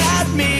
about me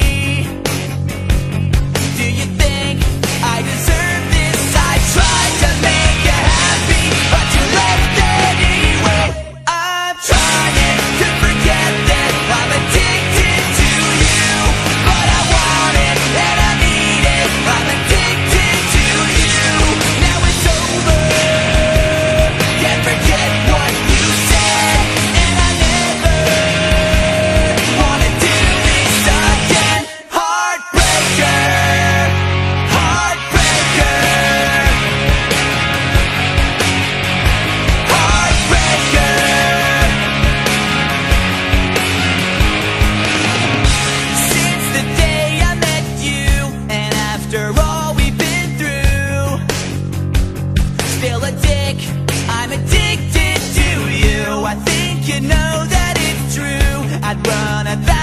run at that